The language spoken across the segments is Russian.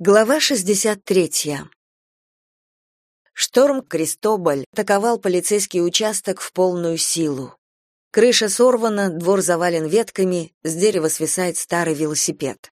Глава 63. Шторм Кристобаль атаковал полицейский участок в полную силу. Крыша сорвана, двор завален ветками, с дерева свисает старый велосипед.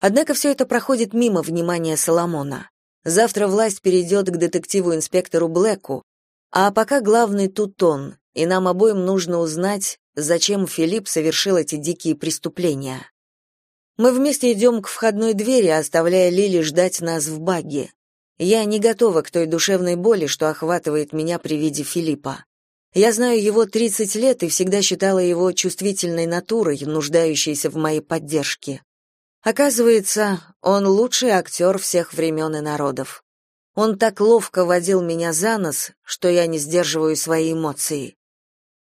Однако все это проходит мимо внимания Соломона. Завтра власть перейдет к детективу-инспектору Блэку, а пока главный тут он, и нам обоим нужно узнать, зачем Филипп совершил эти дикие преступления. Мы вместе идем к входной двери, оставляя Лили ждать нас в багге. Я не готова к той душевной боли, что охватывает меня при виде Филиппа. Я знаю его 30 лет и всегда считала его чувствительной натурой, нуждающейся в моей поддержке. Оказывается, он лучший актер всех времен и народов. Он так ловко водил меня за нос, что я не сдерживаю свои эмоции.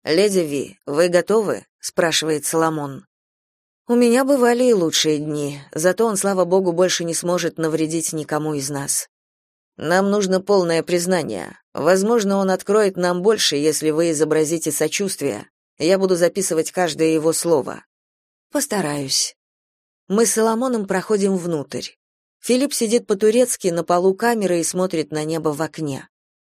«Леди Ви, вы готовы?» — спрашивает Соломон. У меня бывали и лучшие дни, зато он, слава богу, больше не сможет навредить никому из нас. Нам нужно полное признание. Возможно, он откроет нам больше, если вы изобразите сочувствие. Я буду записывать каждое его слово. Постараюсь. Мы с Соломоном проходим внутрь. Филипп сидит по-турецки на полу камеры и смотрит на небо в окне.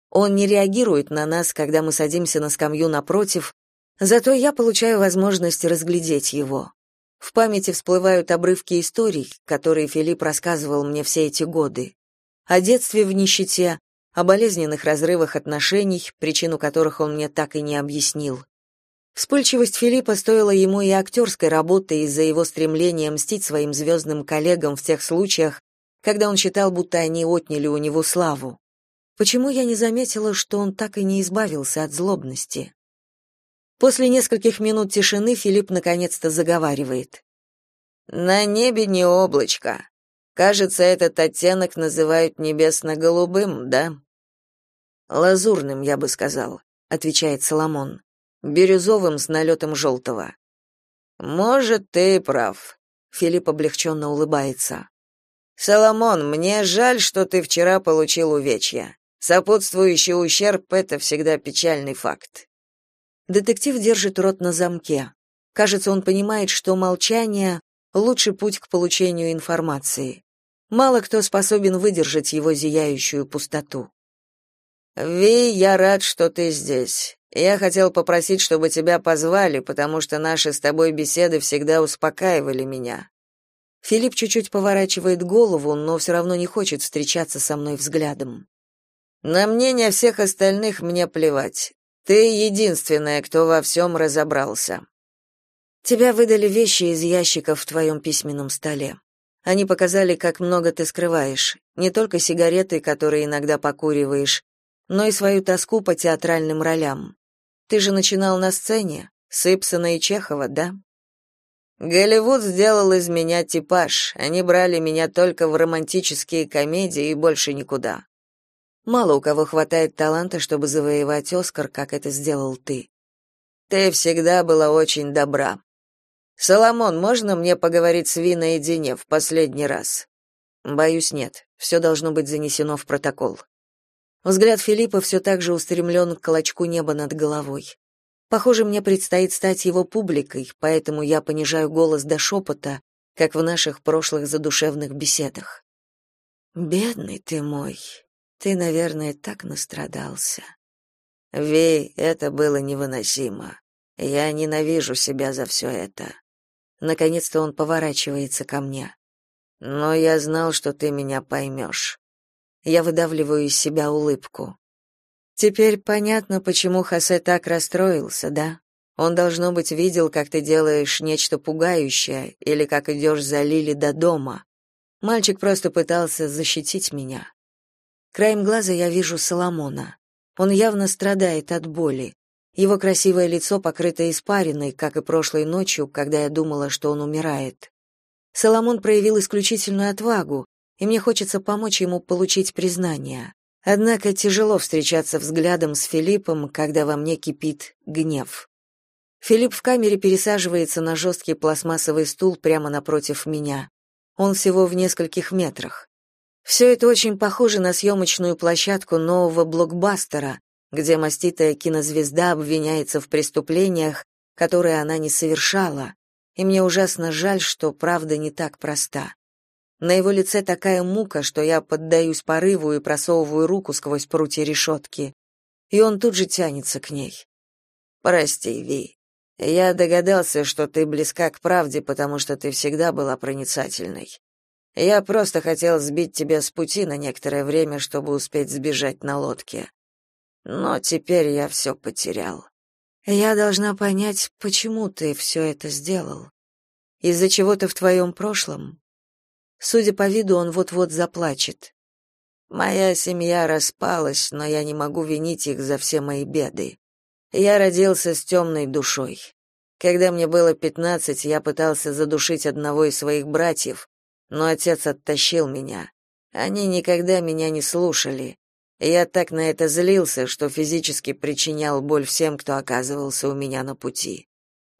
Он не реагирует на нас, когда мы садимся на скамью напротив, зато я получаю возможность разглядеть его. В памяти всплывают обрывки историй, которые Филипп рассказывал мне все эти годы. О детстве в нищете, о болезненных разрывах отношений, причину которых он мне так и не объяснил. Вспыльчивость Филиппа стоила ему и актерской работы из-за его стремления мстить своим звездным коллегам в тех случаях, когда он считал, будто они отняли у него славу. Почему я не заметила, что он так и не избавился от злобности? После нескольких минут тишины Филипп наконец-то заговаривает. «На небе не облачко. Кажется, этот оттенок называют небесно-голубым, да?» «Лазурным, я бы сказал», — отвечает Соломон. «Бирюзовым с налетом желтого». «Может, ты прав», — Филипп облегченно улыбается. «Соломон, мне жаль, что ты вчера получил увечья. Сопутствующий ущерб — это всегда печальный факт. Детектив держит рот на замке. Кажется, он понимает, что молчание — лучший путь к получению информации. Мало кто способен выдержать его зияющую пустоту. «Ви, я рад, что ты здесь. Я хотел попросить, чтобы тебя позвали, потому что наши с тобой беседы всегда успокаивали меня». Филипп чуть-чуть поворачивает голову, но все равно не хочет встречаться со мной взглядом. «На мнение всех остальных мне плевать. Ты единственная, кто во всем разобрался. Тебя выдали вещи из ящиков в твоем письменном столе. Они показали, как много ты скрываешь, не только сигареты, которые иногда покуриваешь, но и свою тоску по театральным ролям. Ты же начинал на сцене, с Ипсона и Чехова, да? Голливуд сделал из меня типаж. Они брали меня только в романтические комедии и больше никуда. Мало у кого хватает таланта, чтобы завоевать Оскар, как это сделал ты. Ты всегда была очень добра. Соломон, можно мне поговорить с Ви наедине в последний раз? Боюсь, нет. Все должно быть занесено в протокол. Взгляд Филиппа все так же устремлен к колочку неба над головой. Похоже, мне предстоит стать его публикой, поэтому я понижаю голос до шепота, как в наших прошлых задушевных беседах. «Бедный ты мой», ты, наверное, так настрадался. Вей, это было невыносимо. Я ненавижу себя за все это. Наконец-то он поворачивается ко мне. Но я знал, что ты меня поймешь. Я выдавливаю из себя улыбку. Теперь понятно, почему Хосе так расстроился, да? Он, должно быть, видел, как ты делаешь нечто пугающее или как идешь за Лили до дома. Мальчик просто пытался защитить меня. Краем глаза я вижу Соломона. Он явно страдает от боли. Его красивое лицо покрыто испариной, как и прошлой ночью, когда я думала, что он умирает. Соломон проявил исключительную отвагу, и мне хочется помочь ему получить признание. Однако тяжело встречаться взглядом с Филиппом, когда во мне кипит гнев. Филипп в камере пересаживается на жесткий пластмассовый стул прямо напротив меня. Он всего в нескольких метрах. Все это очень похоже на съемочную площадку нового блокбастера, где маститая кинозвезда обвиняется в преступлениях, которые она не совершала, и мне ужасно жаль, что правда не так проста. На его лице такая мука, что я поддаюсь порыву и просовываю руку сквозь прутья решетки. И он тут же тянется к ней. «Прости, Ви. Я догадался, что ты близка к правде, потому что ты всегда была проницательной. Я просто хотел сбить тебя с пути на некоторое время, чтобы успеть сбежать на лодке. Но теперь я все потерял. Я должна понять, почему ты все это сделал. Из-за чего-то в твоем прошлом. Судя по виду, он вот-вот заплачет. Моя семья распалась, но я не могу винить их за все мои беды. Я родился с темной душой. Когда мне было пятнадцать, я пытался задушить одного из своих братьев, но отец оттащил меня. Они никогда меня не слушали. Я так на это злился, что физически причинял боль всем, кто оказывался у меня на пути.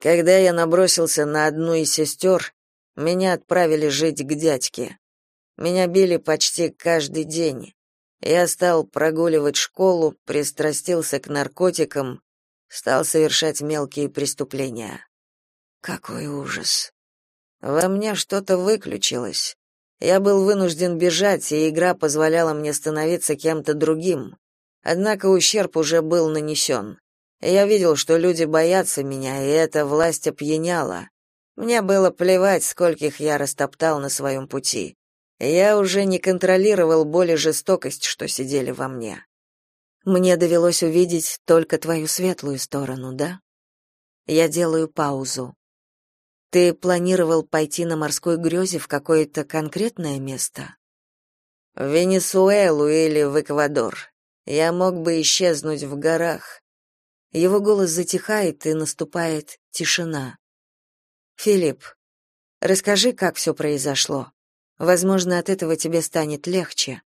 Когда я набросился на одну из сестер, меня отправили жить к дядьке. Меня били почти каждый день. Я стал прогуливать школу, пристрастился к наркотикам, стал совершать мелкие преступления. Какой ужас. Во мне что-то выключилось. Я был вынужден бежать, и игра позволяла мне становиться кем-то другим. Однако ущерб уже был нанесен. Я видел, что люди боятся меня, и эта власть опьяняла. Мне было плевать, скольких я растоптал на своем пути. Я уже не контролировал боль и жестокость, что сидели во мне. Мне довелось увидеть только твою светлую сторону, да? Я делаю паузу. Ты планировал пойти на морской грезе в какое-то конкретное место? В Венесуэлу или в Эквадор. Я мог бы исчезнуть в горах. Его голос затихает, и наступает тишина. Филипп, расскажи, как все произошло. Возможно, от этого тебе станет легче.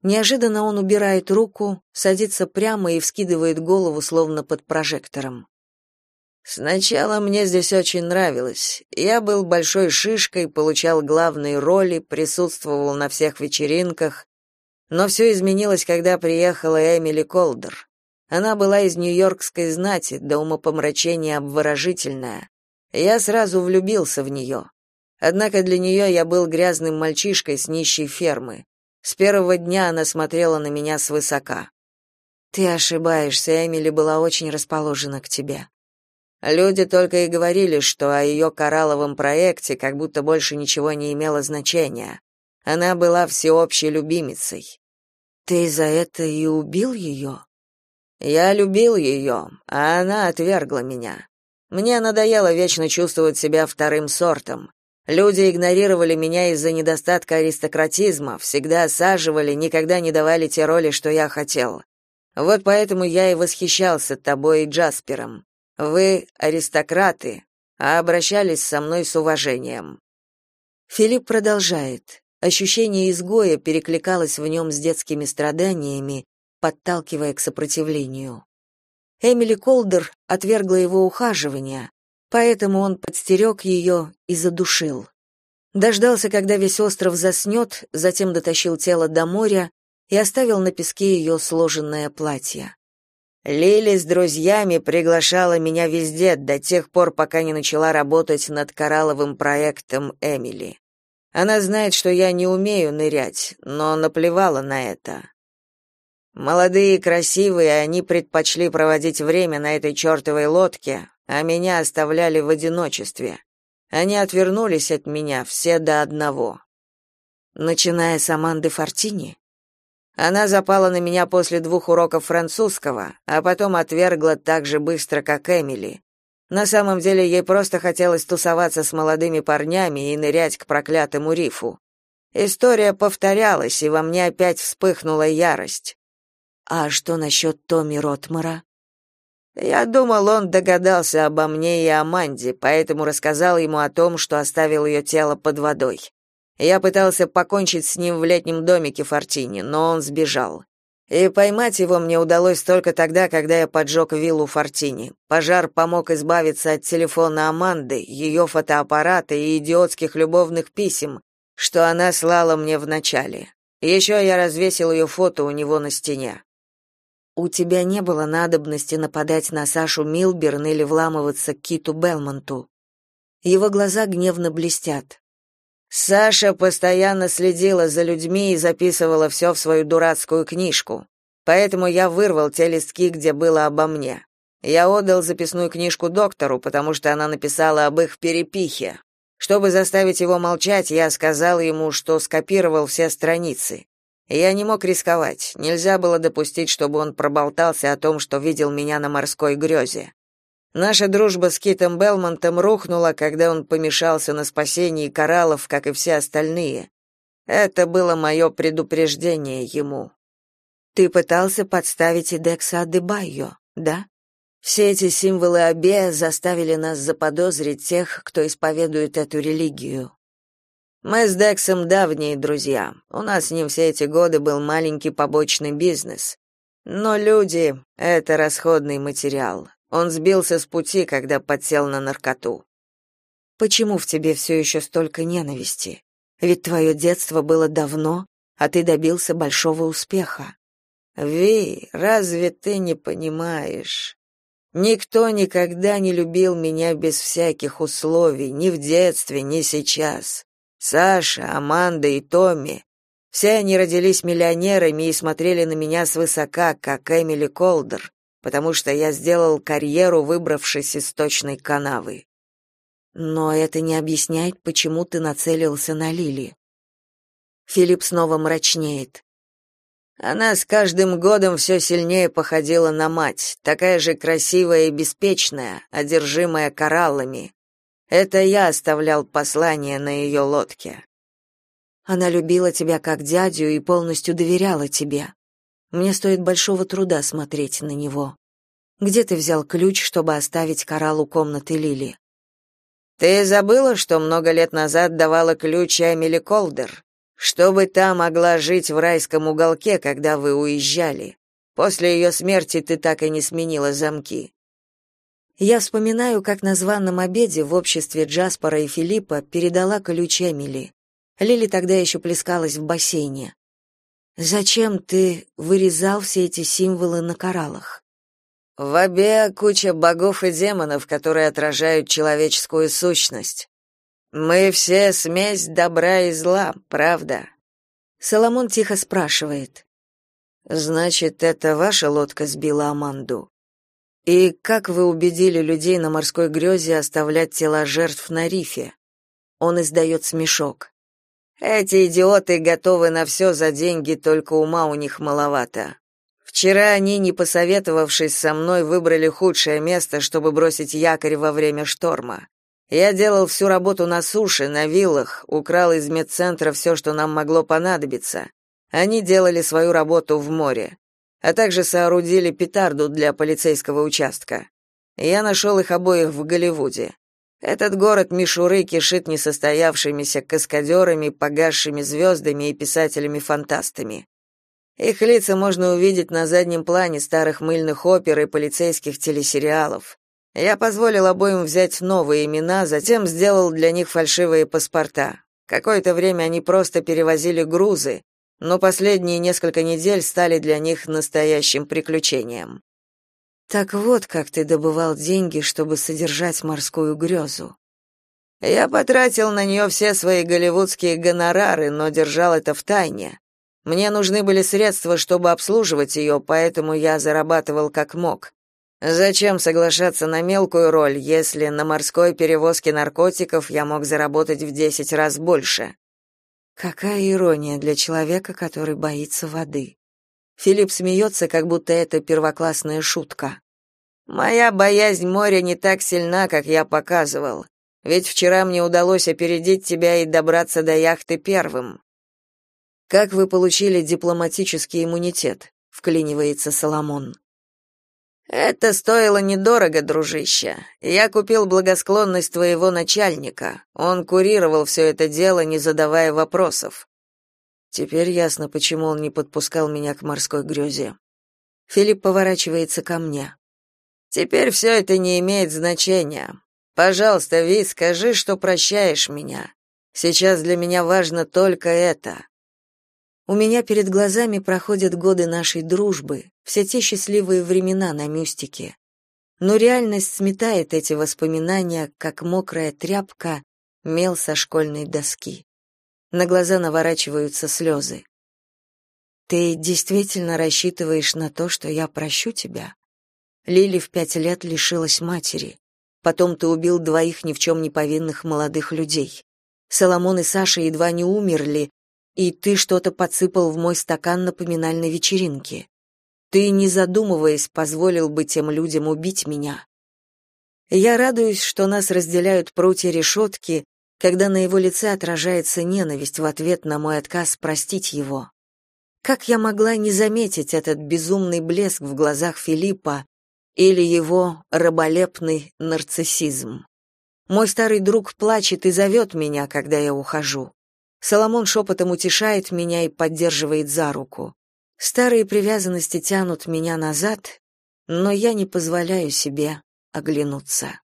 Неожиданно он убирает руку, садится прямо и вскидывает голову словно под прожектором. Сначала мне здесь очень нравилось. Я был большой шишкой, получал главные роли, присутствовал на всех вечеринках. Но все изменилось, когда приехала Эмили Колдер. Она была из нью-йоркской знати, до умопомрачения обворожительная. Я сразу влюбился в нее. Однако для нее я был грязным мальчишкой с нищей фермы. С первого дня она смотрела на меня свысока. Ты ошибаешься, Эмили была очень расположена к тебе. Люди только и говорили, что о ее коралловом проекте как будто больше ничего не имело значения. Она была всеобщей любимицей. Ты за это и убил ее?» Я любил ее, а она отвергла меня. Мне надоело вечно чувствовать себя вторым сортом. Люди игнорировали меня из-за недостатка аристократизма, всегда осаживали, никогда не давали те роли, что я хотел. Вот поэтому я и восхищался тобой и Джаспером. Вы аристократы, а обращались со мной с уважением. Филипп продолжает. Ощущение изгоя перекликалось в нем с детскими страданиями, подталкивая к сопротивлению. Эмили Колдер отвергла его ухаживания, поэтому он подстерег ее и задушил. Дождался, когда весь остров заснет, затем дотащил тело до моря и оставил на песке ее сложенное платье. Лили с друзьями приглашала меня везде до тех пор, пока не начала работать над коралловым проектом Эмили. Она знает, что я не умею нырять, но наплевала на это. Молодые и красивые, они предпочли проводить время на этой чертовой лодке, а меня оставляли в одиночестве. Они отвернулись от меня все до одного. Начиная с Аманды Фортини, она запала на меня после двух уроков французского, а потом отвергла так же быстро, как Эмили. На самом деле ей просто хотелось тусоваться с молодыми парнями и нырять к проклятому рифу. История повторялась, и во мне опять вспыхнула ярость. А что насчет Томми Ротмара? Я думал, он догадался обо мне и Аманде, поэтому рассказал ему о том, что оставил ее тело под водой. Я пытался покончить с ним в летнем домике Фортини, но он сбежал. И поймать его мне удалось только тогда, когда я поджег виллу Фортини. Пожар помог избавиться от телефона Аманды, ее фотоаппарата и идиотских любовных писем, что она слала мне вначале. Еще я развесил ее фото у него на стене. У тебя не было надобности нападать на Сашу Милберн или вламываться к Киту Белмонту. Его глаза гневно блестят. Саша постоянно следила за людьми и записывала все в свою дурацкую книжку. Поэтому я вырвал те листки, где было обо мне. Я отдал записную книжку доктору, потому что она написала об их перепихе. Чтобы заставить его молчать, я сказал ему, что скопировал все страницы. Я не мог рисковать. Нельзя было допустить, чтобы он проболтался о том, что видел меня на морской грезе. Наша дружба с Китом Белмонтом рухнула, когда он помешался на спасении кораллов, как и все остальные. Это было мое предупреждение ему. Ты пытался подставить и Декса Адебайо, да? Все эти символы Абе заставили нас заподозрить тех, кто исповедует эту религию. Мы с Дексом давние друзья. У нас с ним все эти годы был маленький побочный бизнес. Но люди — это расходный материал. Он сбился с пути, когда подсел на наркоту. Почему в тебе все еще столько ненависти? Ведь твое детство было давно, а ты добился большого успеха. Ви, разве ты не понимаешь? Никто никогда не любил меня без всяких условий, ни в детстве, ни сейчас. Саша, Аманда и Томми все они родились миллионерами и смотрели на меня свысока, как Эмили Колдер, потому что я сделал карьеру, выбравшись из точной канавы. Но это не объясняет, почему ты нацелился на Лили. Филипп снова мрачнеет. Она с каждым годом все сильнее походила на мать, такая же красивая и беспечная, одержимая кораллами. Это я оставлял послание на ее лодке. Она любила тебя как дядю и полностью доверяла тебе. Мне стоит большого труда смотреть на него. Где ты взял ключ, чтобы оставить кораллу комнаты Лили? Ты забыла, что много лет назад давала ключ Эмили Колдер, чтобы та могла жить в райском уголке, когда вы уезжали. После ее смерти ты так и не сменила замки. Я вспоминаю, как на званом обеде в обществе Джаспора и Филиппа передала ключ Эмили. Лили тогда еще плескалась в бассейне. Зачем ты вырезал все эти символы на кораллах? В Абе куча богов и демонов, которые отражают человеческую сущность. Мы все смесь добра и зла, правда? Соломон тихо спрашивает. Значит, это ваша лодка сбила Аманду? И как вы убедили людей на морской грезе оставлять тела жертв на рифе? Он издает смешок. Эти идиоты готовы на все за деньги, только ума у них маловато. Вчера они, не посоветовавшись со мной, выбрали худшее место, чтобы бросить якорь во время шторма. Я делал всю работу на суше, на виллах, украл из медцентра все, что нам могло понадобиться. Они делали свою работу в море, а также соорудили петарду для полицейского участка. Я нашел их обоих в Голливуде. Этот город мишуры кишит несостоявшимися каскадерами, погасшими звездами и писателями-фантастами. Их лица можно увидеть на заднем плане старых мыльных опер и полицейских телесериалов. Я позволил обоим взять новые имена, затем сделал для них фальшивые паспорта. Какое-то время они просто перевозили грузы, но последние несколько недель стали для них настоящим приключением. Так вот, как ты добывал деньги, чтобы содержать морскую грезу. Я потратил на нее все свои голливудские гонорары, но держал это в тайне. Мне нужны были средства, чтобы обслуживать ее, поэтому я зарабатывал как мог. Зачем соглашаться на мелкую роль, если на морской перевозке наркотиков я мог заработать в десять раз больше? Какая ирония для человека, который боится воды. Филипп смеется, как будто это первоклассная шутка. Моя боязнь моря не так сильна, как я показывал. Ведь вчера мне удалось опередить тебя и добраться до яхты первым. Как вы получили дипломатический иммунитет? вклинивается Соломон. Это стоило недорого, дружище. Я купил благосклонность твоего начальника. Он курировал все это дело, не задавая вопросов. Теперь ясно, почему он не подпускал меня к морской грезе. Филипп поворачивается ко мне. Теперь все это не имеет значения. Пожалуйста, Ви, скажи, что прощаешь меня. Сейчас для меня важно только это. У меня перед глазами проходят годы нашей дружбы, все те счастливые времена на мюстике. Но реальность сметает эти воспоминания, как мокрая тряпка, мел со школьной доски. На глаза наворачиваются слезы. Ты действительно рассчитываешь на то, что я прощу тебя? Лили в пять лет лишилась матери. Потом ты убил двоих ни в чем не повинных молодых людей. Соломон и Саша едва не умерли, и ты что-то подсыпал в мой стакан на поминальной вечеринке. Ты, не задумываясь, позволил бы тем людям убить меня. Я радуюсь, что нас разделяют прутья решетки, когда на его лице отражается ненависть в ответ на мой отказ простить его. Как я могла не заметить этот безумный блеск в глазах Филиппа или его раболепный нарциссизм? Мой старый друг плачет и зовет меня, когда я ухожу. Соломон шепотом утешает меня и поддерживает за руку. Старые привязанности тянут меня назад, но я не позволяю себе оглянуться.